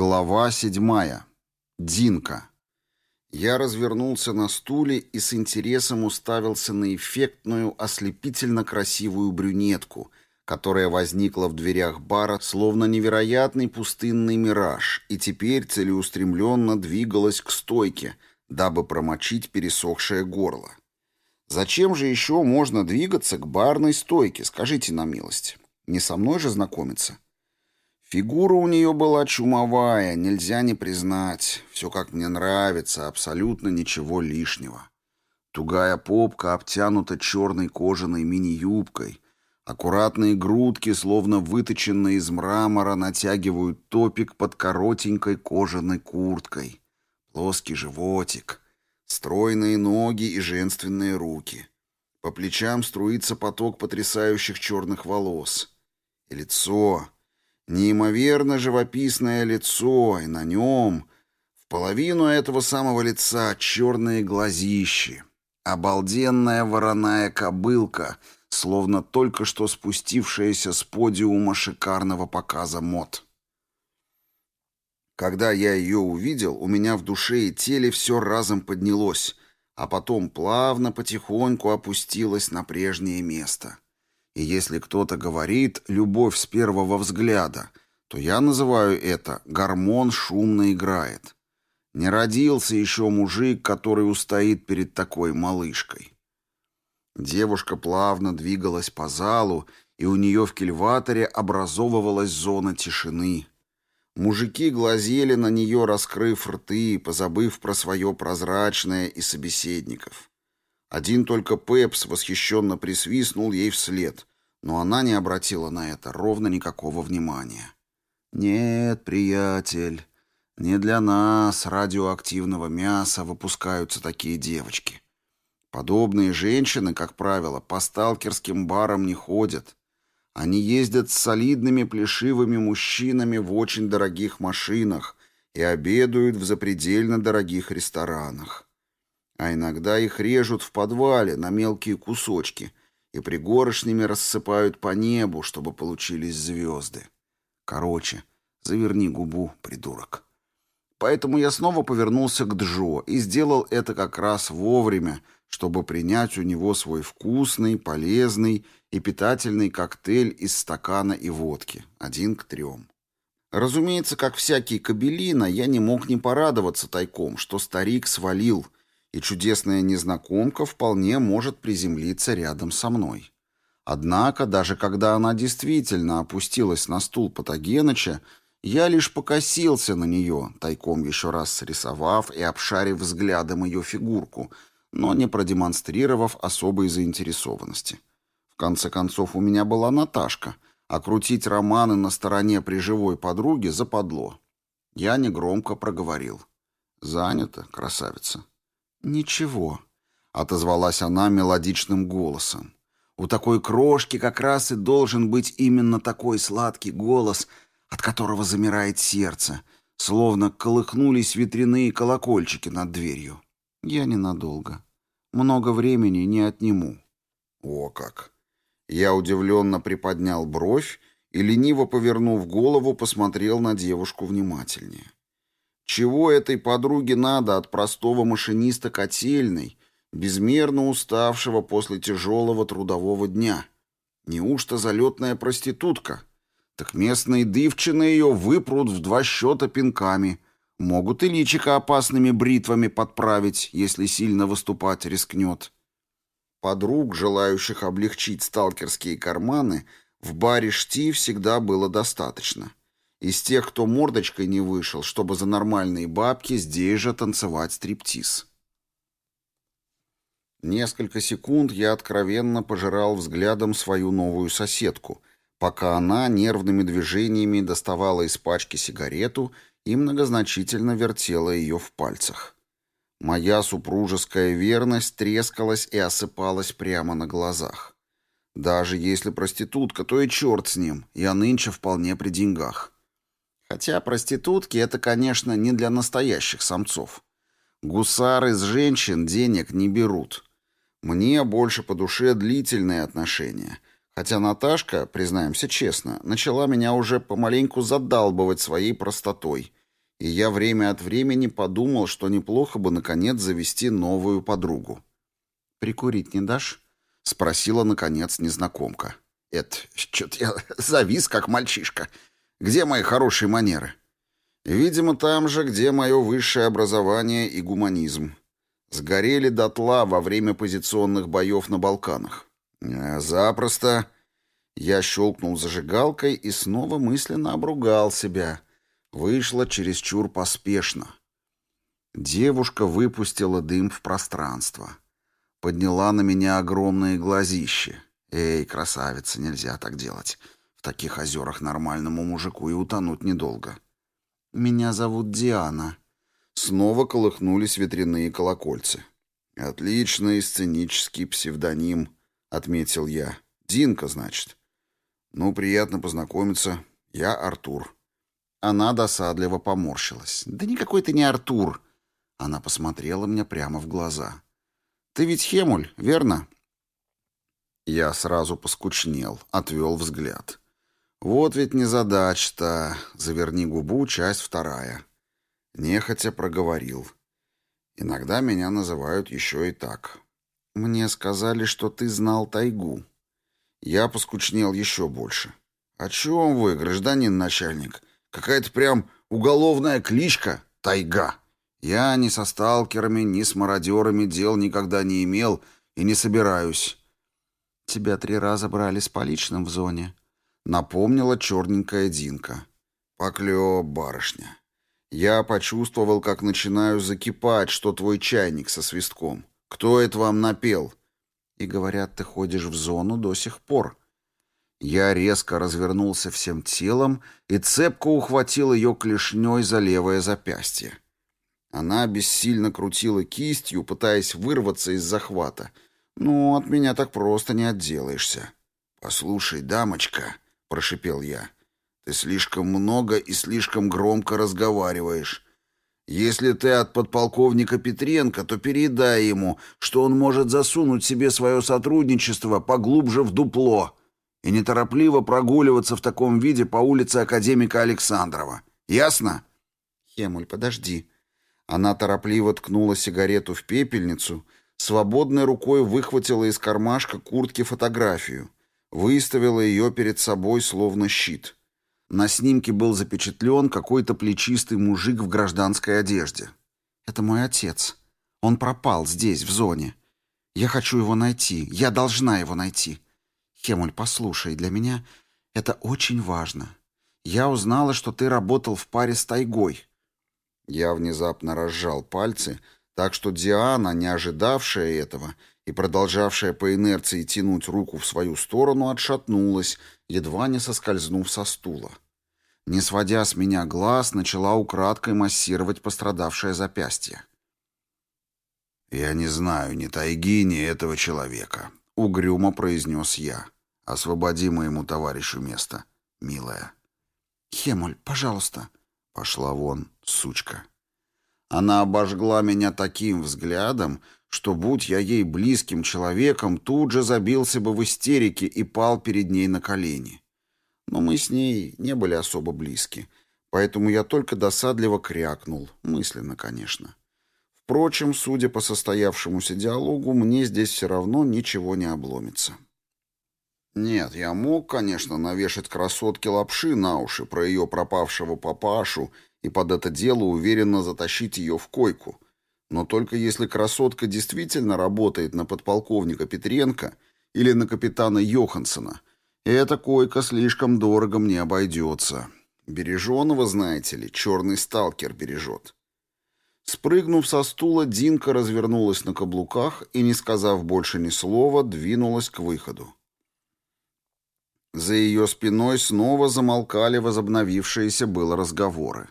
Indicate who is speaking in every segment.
Speaker 1: Глава седьмая. Динка. Я развернулся на стуле и с интересом уставился на эффектную, ослепительно красивую брюнетку, которая возникла в дверях бара, словно невероятный пустынный мираж, и теперь целеустремленно двигалась к стойке, дабы промочить пересохшее горло. Зачем же еще можно двигаться к барной стойке, скажите на милость? Не со мной же знакомиться? — Фигура у нее была чумовая, нельзя не признать. Все как мне нравится, абсолютно ничего лишнего. Тугая попка обтянута черной кожаной мини-юбкой. Аккуратные грудки, словно выточенные из мрамора, натягивают топик под коротенькой кожаной курткой. Плоский животик, стройные ноги и женственные руки. По плечам струится поток потрясающих черных волос. И лицо... Неимоверно живописное лицо, и на нем, в половину этого самого лица, черные глазищи. Обалденная вороная кобылка, словно только что спустившаяся с подиума шикарного показа мод. Когда я ее увидел, у меня в душе и теле все разом поднялось, а потом плавно, потихоньку опустилось на прежнее место. И если кто-то говорит «любовь с первого взгляда», то я называю это «гормон шумно играет». Не родился еще мужик, который устоит перед такой малышкой. Девушка плавно двигалась по залу, и у нее в кильваторе образовывалась зона тишины. Мужики глазели на нее, раскрыв рты, позабыв про свое прозрачное и собеседников. Один только Пепс восхищенно присвистнул ей вслед, но она не обратила на это ровно никакого внимания. «Нет, приятель, не для нас, радиоактивного мяса, выпускаются такие девочки. Подобные женщины, как правило, по сталкерским барам не ходят. Они ездят с солидными плешивыми мужчинами в очень дорогих машинах и обедают в запредельно дорогих ресторанах. А иногда их режут в подвале на мелкие кусочки – и пригорошнями рассыпают по небу, чтобы получились звезды. Короче, заверни губу, придурок. Поэтому я снова повернулся к Джо и сделал это как раз вовремя, чтобы принять у него свой вкусный, полезный и питательный коктейль из стакана и водки, один к трем. Разумеется, как всякий кабелина, я не мог не порадоваться тайком, что старик свалил — и чудесная незнакомка вполне может приземлиться рядом со мной. Однако, даже когда она действительно опустилась на стул Патогеныча, я лишь покосился на нее, тайком еще раз срисовав и обшарив взглядом ее фигурку, но не продемонстрировав особой заинтересованности. В конце концов, у меня была Наташка, а крутить романы на стороне при живой подруге западло. Я негромко проговорил. «Занято, красавица». «Ничего», — отозвалась она мелодичным голосом. «У такой крошки как раз и должен быть именно такой сладкий голос, от которого замирает сердце, словно колыхнулись ветряные колокольчики над дверью. Я ненадолго. Много времени не отниму». «О как!» Я удивленно приподнял бровь и, лениво повернув голову, посмотрел на девушку внимательнее. Чего этой подруге надо от простого машиниста котельной, безмерно уставшего после тяжелого трудового дня? Неужто залетная проститутка? Так местные дывчины ее выпрут в два счета пинками. Могут и личико опасными бритвами подправить, если сильно выступать рискнет. Подруг, желающих облегчить сталкерские карманы, в баре «Шти» всегда было достаточно. Из тех, кто мордочкой не вышел, чтобы за нормальные бабки здесь же танцевать стриптиз. Несколько секунд я откровенно пожирал взглядом свою новую соседку, пока она нервными движениями доставала из пачки сигарету и многозначительно вертела ее в пальцах. Моя супружеская верность трескалась и осыпалась прямо на глазах. Даже если проститутка, то и черт с ним, я нынче вполне при деньгах. Хотя проститутки — это, конечно, не для настоящих самцов. Гусары с женщин денег не берут. Мне больше по душе длительные отношения. Хотя Наташка, признаемся честно, начала меня уже помаленьку задалбывать своей простотой и я время от времени подумал, что неплохо бы, наконец, завести новую подругу. «Прикурить не дашь?» — спросила, наконец, незнакомка. «Это, что-то я завис, как мальчишка. Где мои хорошие манеры?» «Видимо, там же, где мое высшее образование и гуманизм. Сгорели дотла во время позиционных боев на Балканах. А запросто...» Я щелкнул зажигалкой и снова мысленно обругал себя. Вышло чересчур поспешно. Девушка выпустила дым в пространство. Подняла на меня огромные глазища. «Эй, красавица, нельзя так делать. В таких озерах нормальному мужику и утонуть недолго». «Меня зовут Диана». Снова колыхнулись ветряные колокольцы. «Отличный сценический псевдоним», — отметил я. «Динка, значит». «Ну, приятно познакомиться. Я Артур». Она досадливо поморщилась. «Да никакой ты не Артур!» Она посмотрела мне прямо в глаза. «Ты ведь Хемуль, верно?» Я сразу поскучнел, отвел взгляд. «Вот ведь незадача-то. Заверни губу, часть вторая». Нехотя проговорил. «Иногда меня называют еще и так. Мне сказали, что ты знал тайгу». Я поскучнел еще больше. «О чем вы, гражданин начальник? Какая-то прям уголовная кличка «Тайга». Я ни со сталкерами, ни с мародерами дел никогда не имел и не собираюсь. Тебя три раза брали с поличным в зоне. Напомнила черненькая Динка. Поклёб, барышня. Я почувствовал, как начинаю закипать, что твой чайник со свистком. Кто это вам напел? И говорят, ты ходишь в зону до сих пор. Я резко развернулся всем телом и цепко ухватил ее клешней за левое запястье. Она бессильно крутила кистью, пытаясь вырваться из захвата. «Ну, от меня так просто не отделаешься». «Послушай, дамочка», — прошипел я, — «ты слишком много и слишком громко разговариваешь. Если ты от подполковника Петренко, то передай ему, что он может засунуть себе свое сотрудничество поглубже в дупло» и неторопливо прогуливаться в таком виде по улице академика Александрова. Ясно? Хемуль, подожди. Она торопливо ткнула сигарету в пепельницу, свободной рукой выхватила из кармашка куртки фотографию, выставила ее перед собой словно щит. На снимке был запечатлен какой-то плечистый мужик в гражданской одежде. «Это мой отец. Он пропал здесь, в зоне. Я хочу его найти. Я должна его найти. Хемуль, послушай, для меня это очень важно. Я узнала, что ты работал в паре с тайгой. Я внезапно разжал пальцы, так что Диана, не ожидавшая этого и продолжавшая по инерции тянуть руку в свою сторону, отшатнулась, едва не соскользнув со стула. Не сводя с меня глаз, начала украдкой массировать пострадавшее запястье. «Я не знаю ни тайги, ни этого человека угрюмо произнес я. «Освободи моему товарищу место, милая». «Хемуль, пожалуйста». Пошла вон, сучка. Она обожгла меня таким взглядом, что, будь я ей близким человеком, тут же забился бы в истерике и пал перед ней на колени. Но мы с ней не были особо близки, поэтому я только досадливо крякнул, мысленно, конечно. Впрочем, судя по состоявшемуся диалогу, мне здесь все равно ничего не обломится. Нет, я мог, конечно, навешать красотке лапши на уши про ее пропавшего папашу и под это дело уверенно затащить ее в койку. Но только если красотка действительно работает на подполковника Петренко или на капитана Йохансона, эта койка слишком дорого мне обойдется. Береженого, знаете ли, черный сталкер бережет. Спрыгнув со стула, Динка развернулась на каблуках и, не сказав больше ни слова, двинулась к выходу. За ее спиной снова замолкали возобновившиеся было разговоры.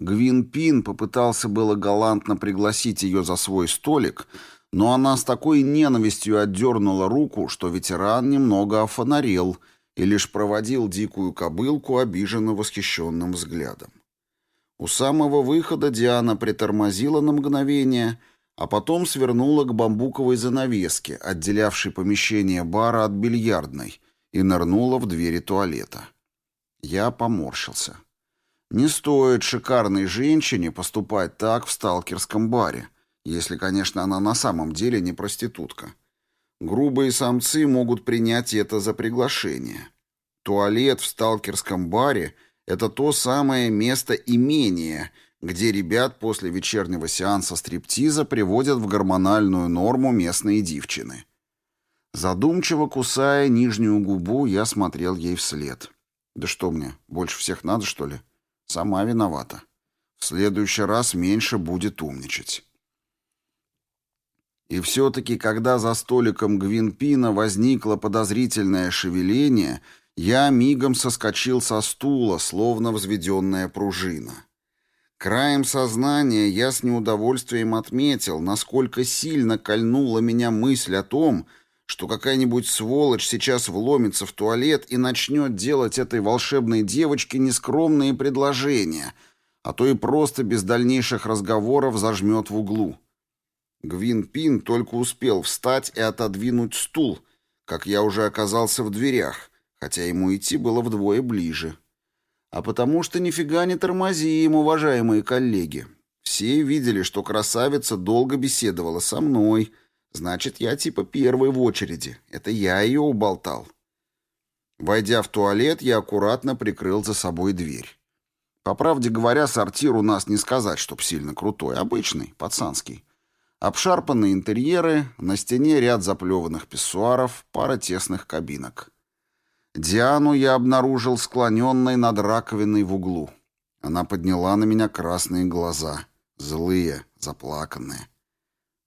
Speaker 1: Гвин Пин попытался было галантно пригласить ее за свой столик, но она с такой ненавистью отдернула руку, что ветеран немного офонарел и лишь проводил дикую кобылку обиженно восхищенным взглядом. У самого выхода Диана притормозила на мгновение, а потом свернула к бамбуковой занавеске, отделявшей помещение бара от бильярдной, и нырнула в двери туалета. Я поморщился. Не стоит шикарной женщине поступать так в сталкерском баре, если, конечно, она на самом деле не проститутка. Грубые самцы могут принять это за приглашение. Туалет в сталкерском баре – это то самое место имения, где ребят после вечернего сеанса стриптиза приводят в гормональную норму местные девчины. Задумчиво кусая нижнюю губу, я смотрел ей вслед. Да что мне, больше всех надо, что ли? Сама виновата. В следующий раз меньше будет умничать. И все-таки, когда за столиком Гвинпина возникло подозрительное шевеление, я мигом соскочил со стула, словно взведенная пружина. Краем сознания я с неудовольствием отметил, насколько сильно кольнула меня мысль о том, что какая-нибудь сволочь сейчас вломится в туалет и начнет делать этой волшебной девочке нескромные предложения, а то и просто без дальнейших разговоров зажмет в углу. Гвин Пин только успел встать и отодвинуть стул, как я уже оказался в дверях, хотя ему идти было вдвое ближе. А потому что нифига не тормозим, уважаемые коллеги. Все видели, что красавица долго беседовала со мной, Значит, я типа первый в очереди. Это я ее уболтал. Войдя в туалет, я аккуратно прикрыл за собой дверь. По правде говоря, сортир у нас не сказать, чтоб сильно крутой. Обычный, пацанский. Обшарпанные интерьеры, на стене ряд заплеванных писсуаров, пара тесных кабинок. Диану я обнаружил склоненной над раковиной в углу. Она подняла на меня красные глаза. Злые, заплаканные.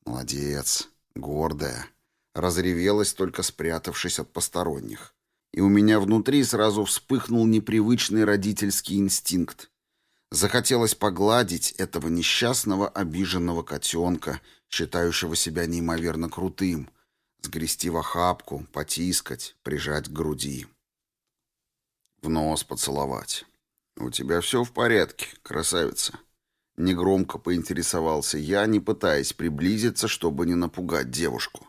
Speaker 1: Молодец. Гордая. Разревелась, только спрятавшись от посторонних. И у меня внутри сразу вспыхнул непривычный родительский инстинкт. Захотелось погладить этого несчастного обиженного котенка, считающего себя неимоверно крутым, сгрести в охапку, потискать, прижать к груди. В нос поцеловать. «У тебя все в порядке, красавица?» Негромко поинтересовался я, не пытаясь приблизиться, чтобы не напугать девушку.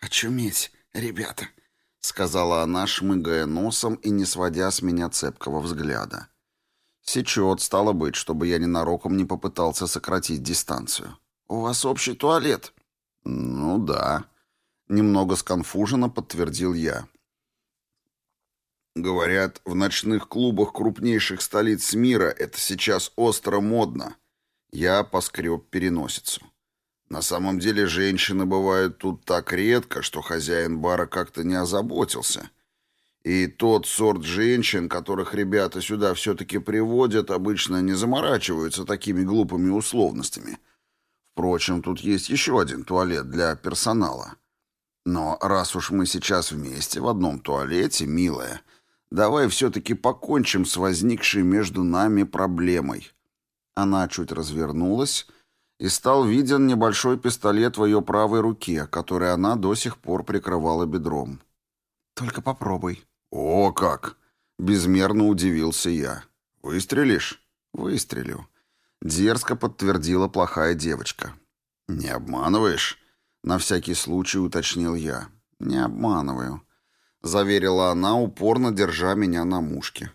Speaker 1: «Очуметь, ребята», — сказала она, шмыгая носом и не сводя с меня цепкого взгляда. Сечет, стало быть, чтобы я ненароком не попытался сократить дистанцию. «У вас общий туалет?» «Ну да», — немного сконфуженно подтвердил я. «Говорят, в ночных клубах крупнейших столиц мира это сейчас остро модно». Я поскреб переносицу. На самом деле женщины бывают тут так редко, что хозяин бара как-то не озаботился. И тот сорт женщин, которых ребята сюда все-таки приводят, обычно не заморачиваются такими глупыми условностями. Впрочем, тут есть еще один туалет для персонала. Но раз уж мы сейчас вместе в одном туалете, милая, давай все-таки покончим с возникшей между нами проблемой. Она чуть развернулась, и стал виден небольшой пистолет в ее правой руке, который она до сих пор прикрывала бедром. «Только попробуй». «О, как!» — безмерно удивился я. «Выстрелишь?» «Выстрелю», — дерзко подтвердила плохая девочка. «Не обманываешь?» — на всякий случай уточнил я. «Не обманываю», — заверила она, упорно держа меня на мушке.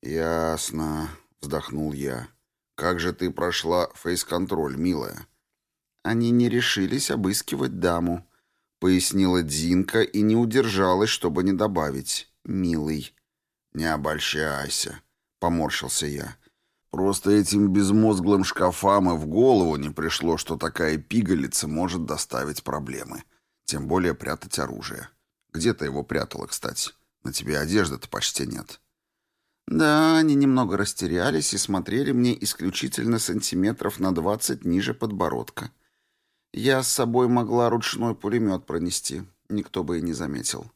Speaker 1: «Ясно», — вздохнул я. «Как же ты прошла фейс-контроль, милая?» «Они не решились обыскивать даму», — пояснила Динка и не удержалась, чтобы не добавить «милый». «Не обольщайся», — поморщился я. «Просто этим безмозглым шкафам и в голову не пришло, что такая пигалица может доставить проблемы. Тем более прятать оружие. Где ты его прятала, кстати? На тебе одежды-то почти нет». Да, они немного растерялись и смотрели мне исключительно сантиметров на двадцать ниже подбородка. Я с собой могла ручной пулемет пронести, никто бы и не заметил.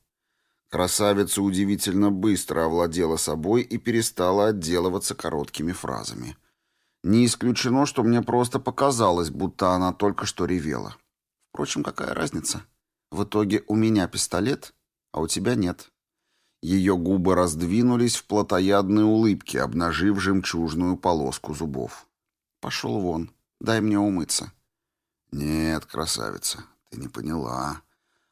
Speaker 1: Красавица удивительно быстро овладела собой и перестала отделываться короткими фразами. Не исключено, что мне просто показалось, будто она только что ревела. Впрочем, какая разница? В итоге у меня пистолет, а у тебя нет. Ее губы раздвинулись в плотоядной улыбке, обнажив жемчужную полоску зубов. «Пошел вон, дай мне умыться». «Нет, красавица, ты не поняла».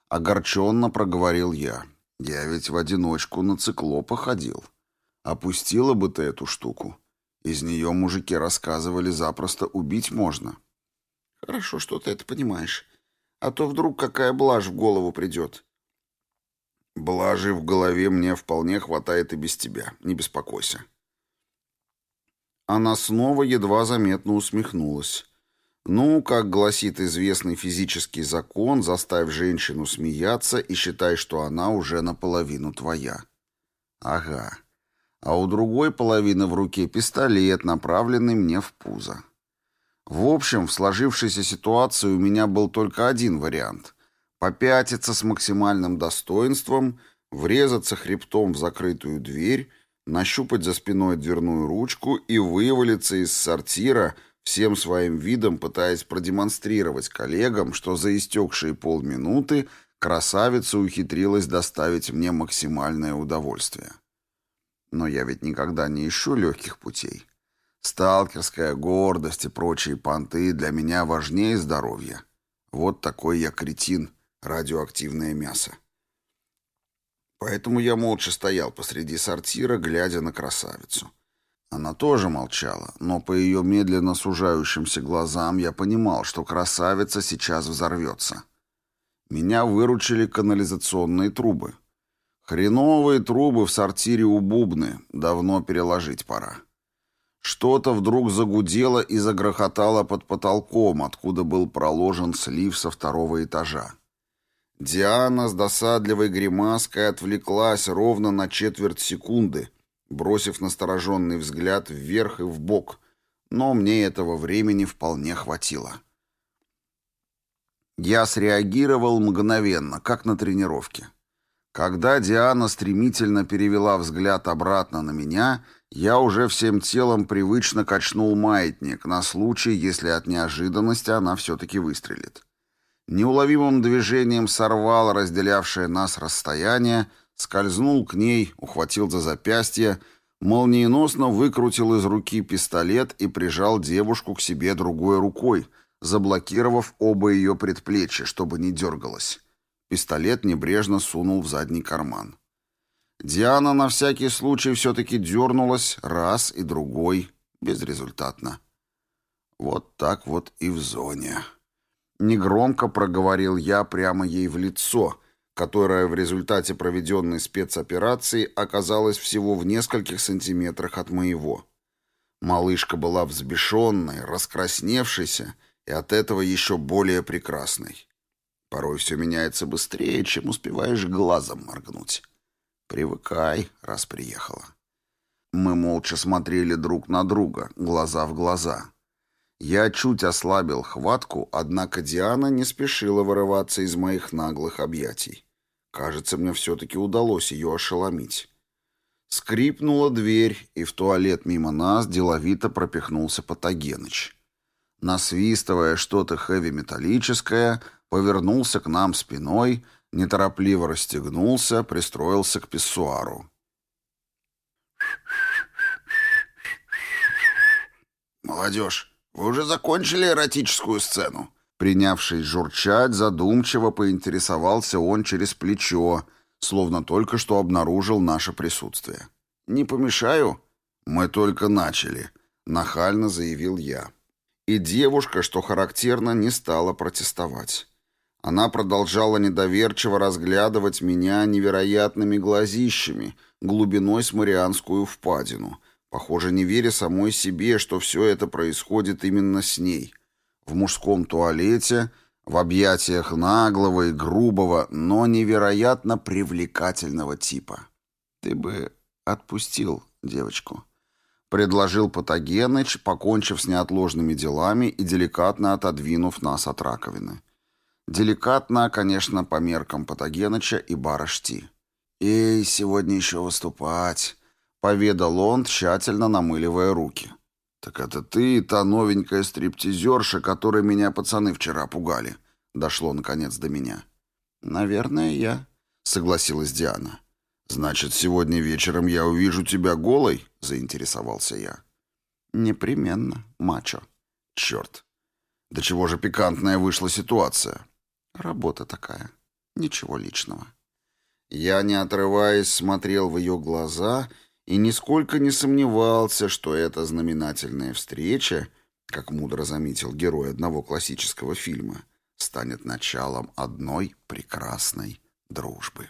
Speaker 1: Огорченно проговорил я. «Я ведь в одиночку на циклопа ходил. Опустила бы ты эту штуку. Из нее мужики рассказывали, запросто убить можно.
Speaker 2: Хорошо, что ты это понимаешь. А то вдруг какая блажь в голову придет.
Speaker 1: Блажи в голове мне вполне хватает и без тебя. Не беспокойся. Она снова едва заметно усмехнулась. Ну, как гласит известный физический закон, заставь женщину смеяться и считай, что она уже наполовину твоя. Ага. А у другой половины в руке пистолет, направленный мне в пузо. В общем, в сложившейся ситуации у меня был только один вариант — попятиться с максимальным достоинством, врезаться хребтом в закрытую дверь, нащупать за спиной дверную ручку и вывалиться из сортира — всем своим видом пытаясь продемонстрировать коллегам, что за истекшие полминуты красавица ухитрилась доставить мне максимальное удовольствие. Но я ведь никогда не ищу легких путей. Сталкерская гордость и прочие понты для меня важнее здоровья. Вот такой я кретин, радиоактивное мясо. Поэтому я молча стоял посреди сортира, глядя на красавицу. Она тоже молчала, но по ее медленно сужающимся глазам я понимал, что красавица сейчас взорвется. Меня выручили канализационные трубы. Хреновые трубы в сортире у Бубны, давно переложить пора. Что-то вдруг загудело и загрохотало под потолком, откуда был проложен слив со второго этажа. Диана с досадливой гримаской отвлеклась ровно на четверть секунды, бросив настороженный взгляд вверх и вбок, но мне этого времени вполне хватило. Я среагировал мгновенно, как на тренировке. Когда Диана стремительно перевела взгляд обратно на меня, я уже всем телом привычно качнул маятник на случай, если от неожиданности она все-таки выстрелит. Неуловимым движением сорвал разделявшее нас расстояние, скользнул к ней, ухватил за запястье, молниеносно выкрутил из руки пистолет и прижал девушку к себе другой рукой, заблокировав оба ее предплечья, чтобы не дергалась. Пистолет небрежно сунул в задний карман. Диана на всякий случай все-таки дернулась раз и другой, безрезультатно. Вот так вот и в зоне. Негромко проговорил я прямо ей в лицо, которая в результате проведенной спецоперации оказалась всего в нескольких сантиметрах от моего. Малышка была взбешенной, раскрасневшейся и от этого еще более прекрасной. Порой все меняется быстрее, чем успеваешь глазом моргнуть. Привыкай, раз приехала. Мы молча смотрели друг на друга, глаза в глаза. Я чуть ослабил хватку, однако Диана не спешила вырываться из моих наглых объятий. Кажется, мне все-таки удалось ее ошеломить. Скрипнула дверь, и в туалет мимо нас деловито пропихнулся Патогеныч. Насвистывая что-то хэви-металлическое, повернулся к нам спиной, неторопливо расстегнулся, пристроился к писсуару. «Молодежь, вы уже закончили эротическую сцену?» Принявшись журчать, задумчиво поинтересовался он через плечо, словно только что обнаружил наше присутствие. «Не помешаю?» «Мы только начали», — нахально заявил я. И девушка, что характерно, не стала протестовать. Она продолжала недоверчиво разглядывать меня невероятными глазищами, глубиной с Марианскую впадину, похоже, не веря самой себе, что все это происходит именно с ней — в мужском туалете, в объятиях наглого и грубого, но невероятно привлекательного типа. «Ты бы отпустил девочку», — предложил Патогеныч, покончив с неотложными делами и деликатно отодвинув нас от раковины. Деликатно, конечно, по меркам Патогеныча и Барашти. «Эй, сегодня еще выступать», — поведал он, тщательно намыливая руки. «Так это ты, та новенькая стриптизерша, которой меня пацаны вчера пугали?» Дошло, наконец, до меня. «Наверное, я», — согласилась Диана. «Значит, сегодня вечером я увижу тебя голой?» — заинтересовался я. «Непременно, мачо». «Черт! Да чего же пикантная вышла ситуация?» «Работа такая. Ничего личного». Я, не отрываясь, смотрел в ее глаза и нисколько не сомневался, что эта знаменательная встреча, как мудро заметил герой одного классического фильма, станет началом одной прекрасной дружбы.